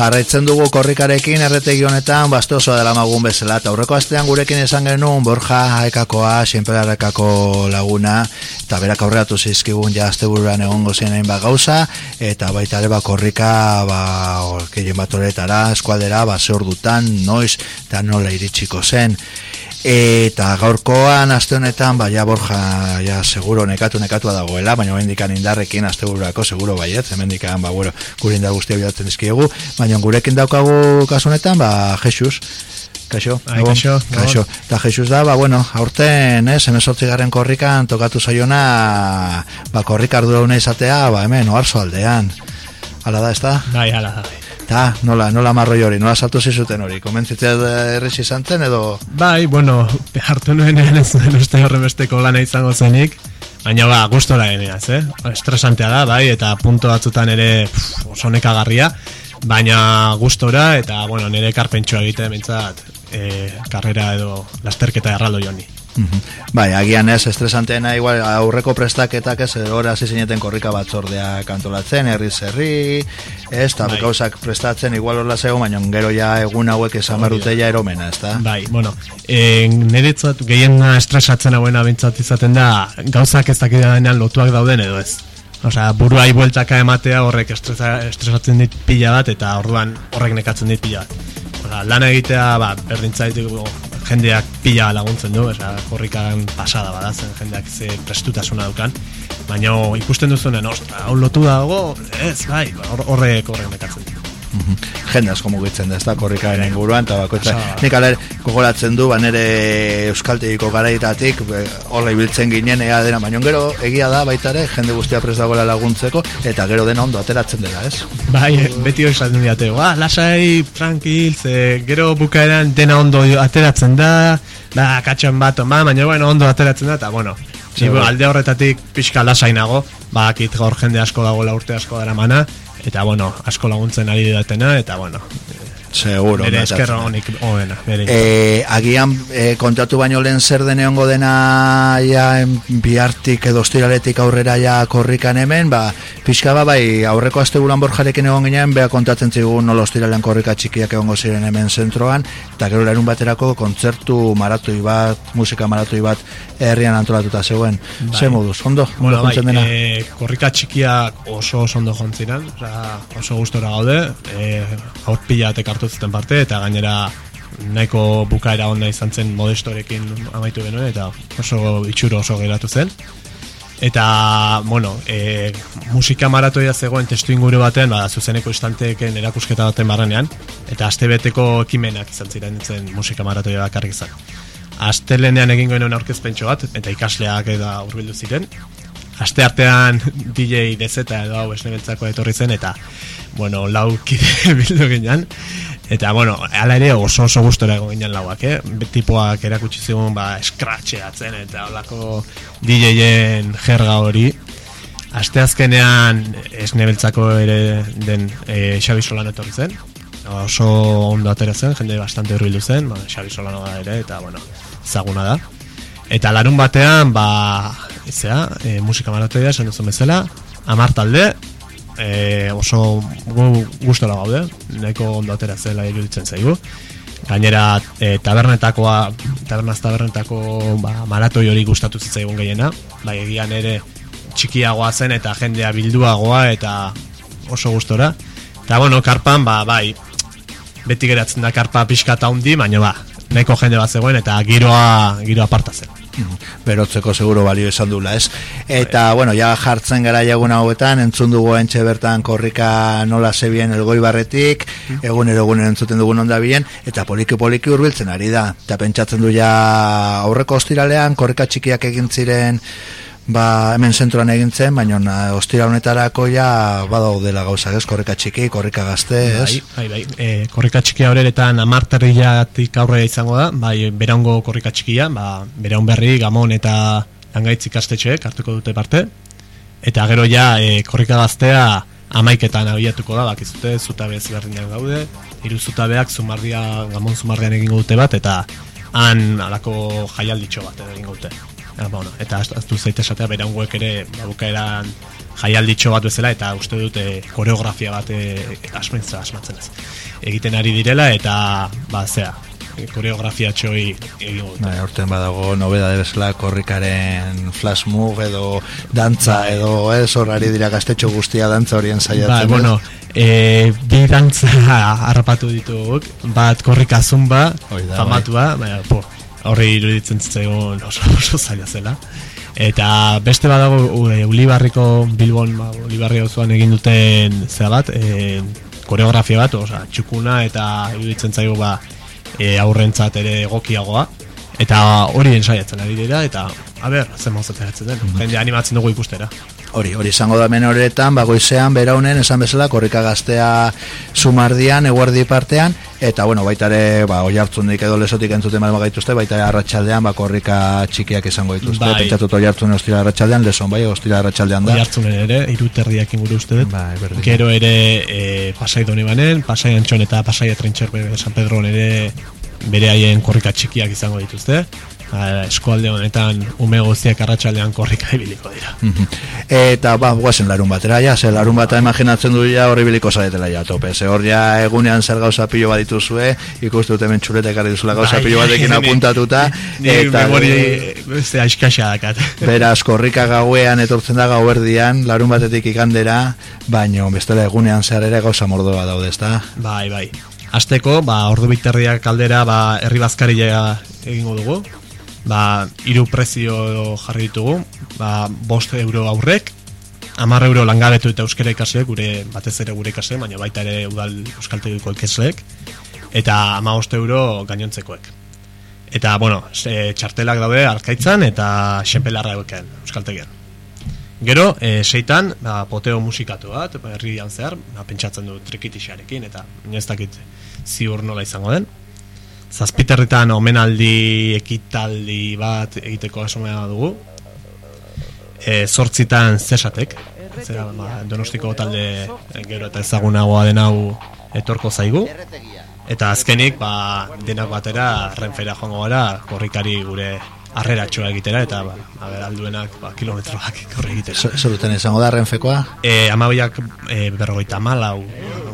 Jarraitzen dugu korrikarekin erretegi honetan baste oso dela magun bezala. Aurreko astean gurekin esan genuen Borja Aekakoa, Aekako laguna, eta berak aurreatu zizkigun ja azte buruan egon gozien ba gauza, eta baita ere ba korrika ba, orkeien bat horretara, eskualdera, ba dutan, noiz, eta nola iritsiko zen. Eta gaurkoan aste honetan ba ja Borja ja seguro nekatu nekatua dagoela, baina oraindikan indarrekin astebururako seguro baiet, hemendikan ba bueno, gure indar guztia bilatzen dizkiegu, baina gurekin daukagu kasu honetan ba Jesus Kaixo, Ai, kaixo, kaixo. Ta Jesus da, ba, bueno, aurten, eh, 18garren korrikan tokatu saiona, ba, korrik ardura izatea, ba, hemen, oarzo aldean. Hala da, ez da? Bai, hala da. Bai. Ta, nola, nola marroi hori, nola saltu zizuten hori, komentzitzea erresi izan zen, edo... Bai, bueno, hartu nuen ez den uste horrebesteko lana izango zenik, baina ba, gustora eneaz, eh? Estresantea da, bai, eta punto batzutan ere oso nekagarria, baina gustora eta, bueno, nire karpentsua egite, bentsat, e, karrera edo lasterketa erraldo joni. Bai, agian ez, estresanteena igual aurreko prestaketak ez, hori hasi zineten korrika batzordea kantolatzen, herri zerri, ez, eta Bai. gauzak prestatzen igual horla zego, baina gero ja egun hauek esan barute ja eromena, ez da? Bai, bueno, e, niretzat gehien estresatzen hauena bintzat izaten da, gauzak ez dakida denean lotuak dauden edo ez. Osea, buruai bueltaka ematea horrek estresa, estresatzen dit pila bat eta orduan horrek nekatzen dit pila bat. Osea, lana egitea, ba, berdintzaitik jendeak pila laguntzen du, osea, korrikan pasada badazen jendeak ze prestutasuna daukan. Baina ikusten duzunen, ostra, hau lotu dago, ez, bai, hor- horrek horrek dit. Jende asko mugitzen da, ez da, korrikaren inguruan, eta bakoitza, nik aler, gogoratzen du, ba, nere euskaltegiko garaitatik, be, horra ibiltzen ginen, ea dena, baina gero egia da, baita ere, jende guztia prest dagoela laguntzeko, eta gero dena ondo ateratzen dela, ez? Bai, beti esaten diate, ba, lasai, tranquil, ze gero bukaeran dena ondo ateratzen da, da, katxan bat, ba, baina bueno, ondo ateratzen da, eta bueno, ni alde horretatik pixka lasainago, ba, akit gaur jende asko dagoela urte asko dara mana, eta bueno, asko laguntzen ari didatena, eta bueno, Seguro. bere eskerra honik, hoena. E, agian e, kontatu baino lehen zer den egongo dena ja bihartik edo ostiraletik aurrera ja korrikan hemen, ba, pixka ba, bai, aurreko asteburuan borjarekin egon ginen, beha kontatzen zigun nola ostiralean korrika txikiak egongo ziren hemen zentroan, eta gero larun baterako kontzertu maratoi bat, musika maratoi bat herrian antolatuta zegoen. Bai. Ze moduz, ondo? Bueno, bai, dena? e, korrika txikiak oso oso ondo jontzinan, oso gustora gaude, e, haur pilatek hartu zuten parte, eta gainera nahiko bukaera onda izan zen modestorekin amaitu genuen, eta oso itxuro oso geratu zen. Eta, bueno, e, musika maratoia zegoen testu inguru batean, ba, zuzeneko istanteken erakusketa baten barrenean, eta astebeteko ekimenak izan ziren zen musika maratoia bakarrik izan. Astelenean egin genuen aurkezpentxo bat, eta ikasleak eta hurbildu ziren. Aste artean DJ DZ edo hau esnebeltzako etorri zen, eta, bueno, lau kide bildu ginen. Eta, bueno, ala ere oso oso gustora egon ginen lauak, eh? Tipoak erakutsi zigun, ba, escratcheatzen eta holako DJ-en jerga hori. Asteazkenean esnebeltzako ere den e, Xabi Solano etorri zen. Oso ondo atera zen, jende bastante hurbildu zen, ba, Xabi Solano da ere, eta, bueno, ezaguna da. Eta larun batean, ba, zera, e, musika maratoia, esan duzun bezala, amar talde, e, oso gu, gustora gaude, nahiko ondo atera zela iruditzen zaigu. Gainera, e, tabernetakoa, tabernaz tabernetako ba, maratoi hori gustatu zitzaigun gehiena, bai egian ere txikiagoa zen eta jendea bilduagoa eta oso gustora. Eta bueno, karpan, ba, bai, beti geratzen da karpa pixka eta hundi, baina ba, nahiko jende bat zegoen eta giroa, giroa aparta zen. Berotzeko seguro balio izan dula, ez? Eta, bueno, ja jartzen gara jagun hauetan, entzun dugu entxe bertan korrika nola zebien elgoi barretik, egun egun entzuten dugun onda bien, eta poliki poliki hurbiltzen ari da. Eta pentsatzen du ja aurreko ostiralean korrika txikiak egin ziren ba, hemen zentroan egin zen, baina na, ostira honetarako ja badaudela gauzak, ez? Korrika txiki, korrika gazte, ez? Bai, bai, bai. E, korrika txikia horeretan amarterriatik aurrera izango da, bai, beraungo korrika txikia, ba, beraun berri, gamon eta langaitz ikastetxeek hartuko dute parte. Eta gero ja, e, korrika gaztea amaiketan abiatuko da, bakizute, zutabe ezberdinak daude, hiru zutabeak zumardia, gamon zumardian egingo dute bat, eta han alako jaialditxo bat egingo dute. Ba, bueno, eta aztu zaite esatea beraungoek ere bukaeran jaialditxo bat bezala eta uste dute koreografia bat e, asmentza asmatzen ez egiten ari direla eta ba zea koreografia txoi egingo dute. Bai, orten badago nobeda bezala korrikaren flash move edo dantza Bai. edo ez horari dira gaztetxo guztia dantza horien saiatzen. Ba, bueno, e, bi dantza harrapatu dituguk, bat korrika zumba, famatua, baina, po, horri iruditzen zitzaigun oso, oso zaila zela. Eta beste badago Ulibarriko Bilbon, ba, Ulibarri auzoan egin duten zera bat, e, koreografia bat, osea, txukuna eta iruditzen zaigu ba, e, aurrentzat ere egokiagoa. Eta hori ensaiatzen ari dira, eta, a ber, zen mozatzen den. Jende animatzen dugu ikustera. Hori, hori izango da hemen horretan, bagoizean, beraunen, esan bezala, korrika gaztea sumardian, eguerdi partean, eta, bueno, baita ere, ba, oi hartzundik edo lesotik entzuten bali gaituzte, baita arratsaldean, ba, korrika txikiak izango dituzte, Bai. pentsatut oi hartzun ostira arratsaldean, leson, bai, ostira arratsaldean da. Oi hartzunen ere, iruterriak inguru uste dut. Bai, berdin. Gero ere e, pasai doni banen, pasai antxon eta pasai atrentxerbe San Pedro ere bere haien korrika txikiak izango dituzte. Ba, eskualde honetan ume guztiak arratsaldean korrika ibiliko dira. Mhm. Eta, ba, guazen larun batera, ja, ze larun bata imaginatzen du ja horri biliko zaretela ja, tope, ze hor ja egunean zer gauza pilo bat dituzue, ikustu dut hemen txuleta ekarri duzula gauza Bai, pilo batekin ni- apuntatuta, Ni memori beste aiskaxa dakat. Beraz, korrika gauean etortzen da gauerdian, larun batetik ikandera, baino bestela egunean zehar ere gauza mordoa daude, ezta? Bai, bai. Azteko, ba, ordu biterriak kaldera, ba, herri bazkaria egingo dugu. Ba, hiru prezio jarri ditugu. Ba, bost euro aurrek, hamar euro langabetu eta euskara ikasleek, gure, batez ere gure ikasleek, baina baita ere udal euskaltegiko ikasleek. Eta ama euro gainontzekoek. Eta, bueno, se, txartelak daude arkaitzan eta xepelarra euken euskaltegian. Gero, e, seitan, ba, poteo musikatu bat, ba, herrian zehar, ba, pentsatzen du trikitixarekin, eta ez dakit ziur nola izango den. Zazpiterritan omenaldi ekitaldi bat egiteko asomea dugu. E, zortzitan zesatek, zera, ba, donostiko talde gero eta ezagunagoa den hau etorko zaigu. Eta azkenik, ba, denak batera, renfera joango gara, korrikari gure arreratxoa egitera, eta ba, aber, alduenak ba, kilometroak korri egitera. Zeruten izango da renfekoa? E, amabiak e, berrogeita malau,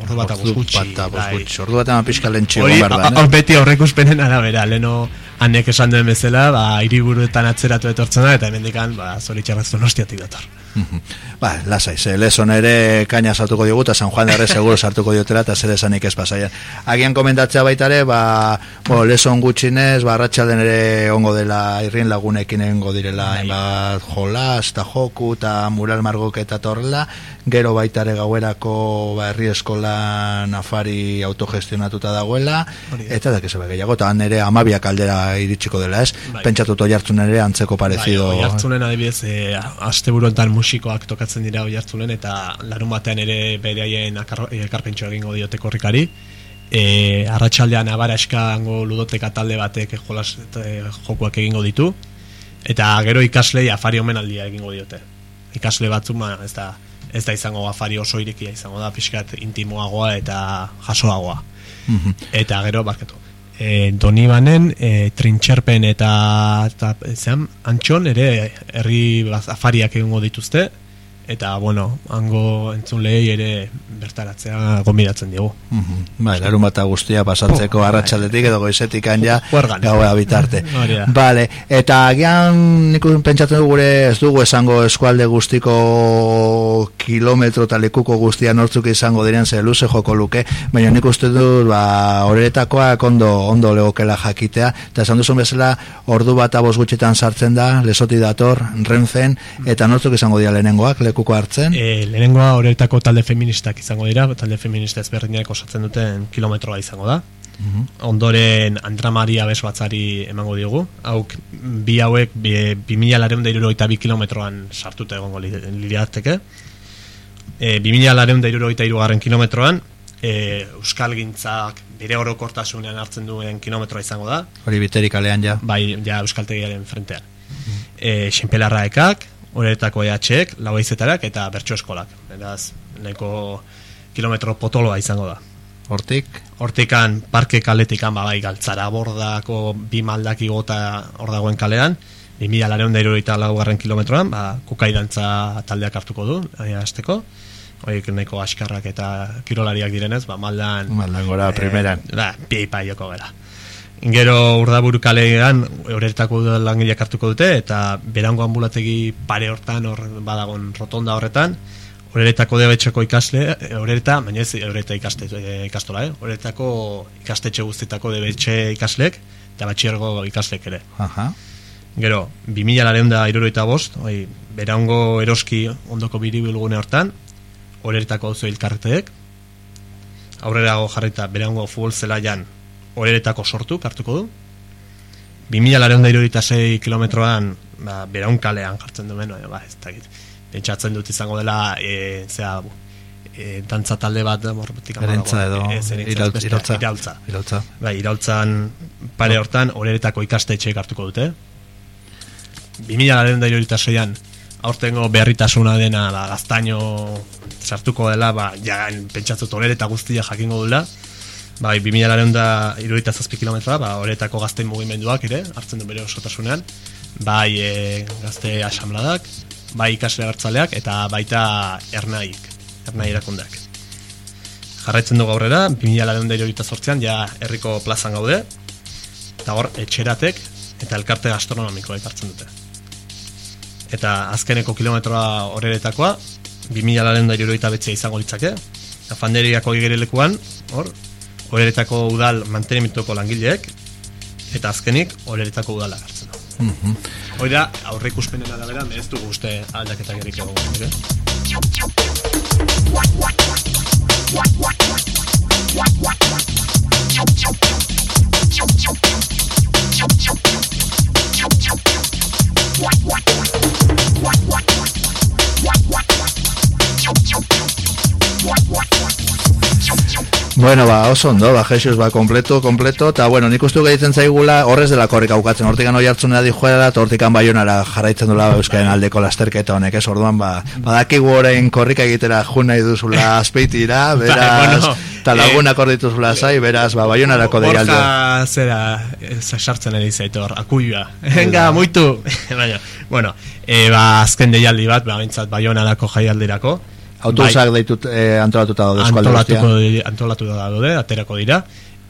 ordu bat Ordu gutxi. bata bai. Ordu bat pixka lentxi Hori, egon behar da, a- beti aurrekuspenen arabera, leno hanek esan duen bezala, ba, hiriburuetan atzeratu etortzen da, eta hemendikan, ba, zoritxarraz donostiatik dator. Ba, lasai, ze leson ere kaina sartuko diogu, eta San Juan de seguro sartuko diotela, eta zer esanik ez pasaian. Agian komentatzea baita ere, ba, bo, leson gutxinez, ba, arratsalden ere ongo dela, irrien lagunekin egingo direla, Bai. hainbat jolas, eta joku, eta mural margok eta torrela, gero baita ere gauerako, ba, herri eskolan afari autogestionatuta dagoela, eta da, kezebe gehiago, eta han ere amabiak aldera iritsiko dela, ez? Bai. Pentsatut oi hartzun ere antzeko parezido. Bai, oihartzunen adibidez, e, asteburuetan musikoak tokatzen dira oihartzunen, eta larun batean ere bereaien e, ekarpentxo egingo diote korrikari. E, arratsaldean abaraska hango ludoteka talde batek jolas e, jokuak egingo ditu. Eta gero ikaslei afari omenaldia egingo diote. Ikasle batzuk, ma, ez da, ez da izango afari oso irekia izango da, pixkat intimoagoa eta jasoagoa. Mhm. Eta gero, barkatu. E, Donibanen, e, trintxerpen eta, eta zean, antxon ere herri afariak egingo dituzte. Eta, bueno, hango entzunlei ere bertaratzea gombidatzen digu. Mhm. Bai, larun guztia pasatzeko arratsaldetik edo goizetik Huergan. gaua bitarte. Vale, eta agian nik pentsatzen du gure ez dugu esango eskualde guztiko kilometro eta lekuko guztia nortzuk izango diren ze luze joko luke, baina nik uste dut ba, horretakoak ondo, ondo legokela jakitea, eta esan duzun bezala ordu bat abos gutxitan sartzen da, lesoti dator, renfen, eta nortzuk izango dira lehenengoak, lekuko hartzen. E, lehenengoa horretako talde feministak izango dira, talde feminista ezberdinak osatzen duten kilometroa izango da. Ondoren Andra Maria Besbatzari emango diogu. Hauk bi hauek bi, bi mila lareun da irurogeita bi kilometroan sartuta egongo li- lirateke. E, irurogeita irugarren kilometroan e, Euskal Gintzak bere orokortasunean hartzen duen kilometroa izango da Hori biterik alean ja. bai ja euskaltegiaren frentean. E, Xenpelarraekak, horretako EH-ek, lauaizetarak eta bertso eskolak. Beraz, nahiko kilometro potoloa izango da. Hortik, Hortikan, parke kaletikan, ba, bai, galtzara bordako bi maldak igota hor dagoen kalean, 2000 lareun da irurogeita laugarren kilometroan, ba, kukaidantza taldeak hartuko du, azteko, horiek nahiko askarrak eta kirolariak direnez, ba, maldan... Maldan gora, primeran. Ba, pipa joko gara. Gero urdaburu kalean horretako langileak hartuko dute eta berango ambulategi pare hortan hor badagon rotonda horretan horretako debetxeko ikasle horreta, baina ez horreta ikaste, e, ikastola eh? horretako ikastetxe guztitako debetxe ikaslek eta batxiergo ikaslek ere Aha. Gero, 2000 laren da iruroita bost oi, berango eroski ondoko biribilgune hortan horretako hau ilkarreteek aurrera jarrita berango futbol zelaian horeretako sortu, kartuko du. 2000 laren kilometroan, ba, beraun kalean jartzen duen, ba, ez da, pentsatzen dut izango dela, e, zera, e, dantza talde bat, morbetik Erentza edo, e, iraultza. Iraultza. iraultza. Ba, iraultzan pare hortan, horeretako ikastetxe hartuko dute. 2000 laren aurtengo beharritasuna dena, ba, gaztaino sartuko dela, ba, ja, pentsatzen horereta guztia jakingo dula, bai, 2000 laren da iruita zazpi kilometroa, ba, horretako gazte mugimenduak ere, hartzen du bere osotasunean, bai e, gazte asamladak, bai ikasle hartzaleak, eta baita ernaik, ernai erakundak. Jarraitzen dugu aurrera, 2000 laren da iruita zortzean, ja herriko plazan gaude, eta hor, etxeratek, eta elkarte gastronomikoa hartzen dute. Eta azkeneko kilometroa horretakoa, 2000 laren da izango litzake, Fanderiako igerelekuan, hor, horeretako udal mantenimentuko langileek eta azkenik horeretako udala hartzen da. Mm -hmm. Oida, aurre ikuspenen arabera, ez dugu uste aldaketak erik egon. Bueno, ba, oso ondo, ba, Jesus, ba, kompleto, kompleto, eta, bueno, nik ustu gaitzen zaigula, horrez dela korrik aukatzen, hortikan oi hartzun da dijoera, eta hortikan baionara jarraitzen dula euskaren aldeko lasterketa honek, ez, orduan, ba, badaki orain korrika egitera jun nahi duzula azpeitira, beraz, eta bueno, laguna eh, zai, beraz, ba, baionarako dira aldo. Borja, zera, sartzen eri zaitor, akuioa, venga, muitu, bueno, e, ba, azken deialdi bat, ba, bintzat, baionarako jaialdirako, Autobusak bai, deitut eh, antolatuta daude Antolatuko antolatuta daude, aterako dira.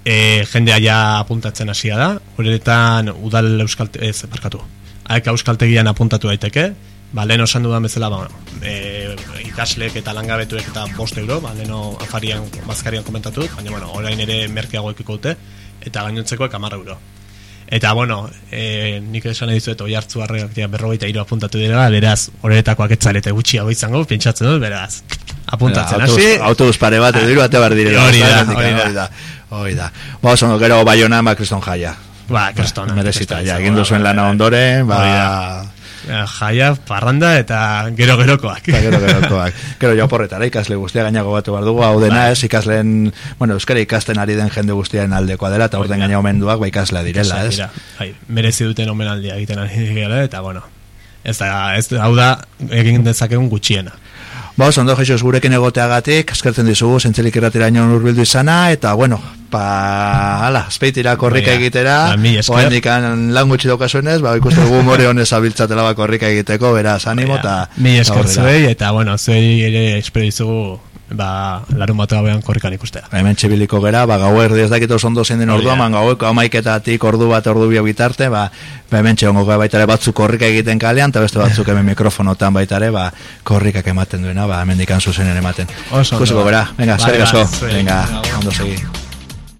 Eh, jendea ja apuntatzen hasia da. Horretan udal euskal ez barkatu. Aek euskaltegian apuntatu daiteke. Ba, lehen osan dudan bezala, ba, e, ikaslek eta langabetuek eta bost euro, ba, lehen afarian, bazkarian komentatu, baina, bueno, orain ere merkeago ekiko dute, eta gainontzekoek amarra euro. Eta, bueno, e, nik esan edizu eta oi hartzu harreak berrogeita iru apuntatu dira, beraz, horretakoak etzalete gutxi hau izango, pentsatzen dut, beraz, apuntatzen, hasi? Autobus pare bat, edo ate bar direla. Hori da, hori da. Hori da. Ba, oso, gero, baiona, ba, kriston jaia. Ba, kriston. Merezita, ja, egin duzuen lana ondoren, ba, Eh, jaia, parranda eta gero gerokoak. Eta gero gerokoak. Gero jo porretara ikasle guztia gainago batu behar dugu, hau dena bai. ez ikasleen, bueno, euskara ikasten ari den jende guztiaren aldekoa dela, eta orden gaina omenduak ba ikaslea direla, ez? Bai, merezi duten omenaldia egiten ari dira, eta bueno, ez da, ez, hau da, egin dezakegun gutxiena. Ba, ondo, Jesus, gurekin egoteagatik, eskertzen dizugu, zentzelik irratira inoen urbildu izana, eta, bueno, pa, ala, azpeitira korrika egitera, oen dikan lan gutxi daukazuenez, ba, ikustu gu more honez abiltzatela ba korrika egiteko, beraz, animo, eta... Mi eskertzuei, eta, bueno, zuei ere espedizugu ba, larun bat gabean korrikan ikustea. Hemen txibiliko gera, ba, gau erdi ez dakit oso ondo zein den ordua, man gaueko amaiketatik ordu bat ordu bio bitarte, ba, ba hemen txiongo gara baitare batzuk korrika egiten kalean, eta beste batzuk hemen mikrofonotan baitare, ba, korrikak ematen duena, ba, hemen dikan zuzenen ematen. Oso, Kusiko gara, venga, zer gaso, venga, ondo segi.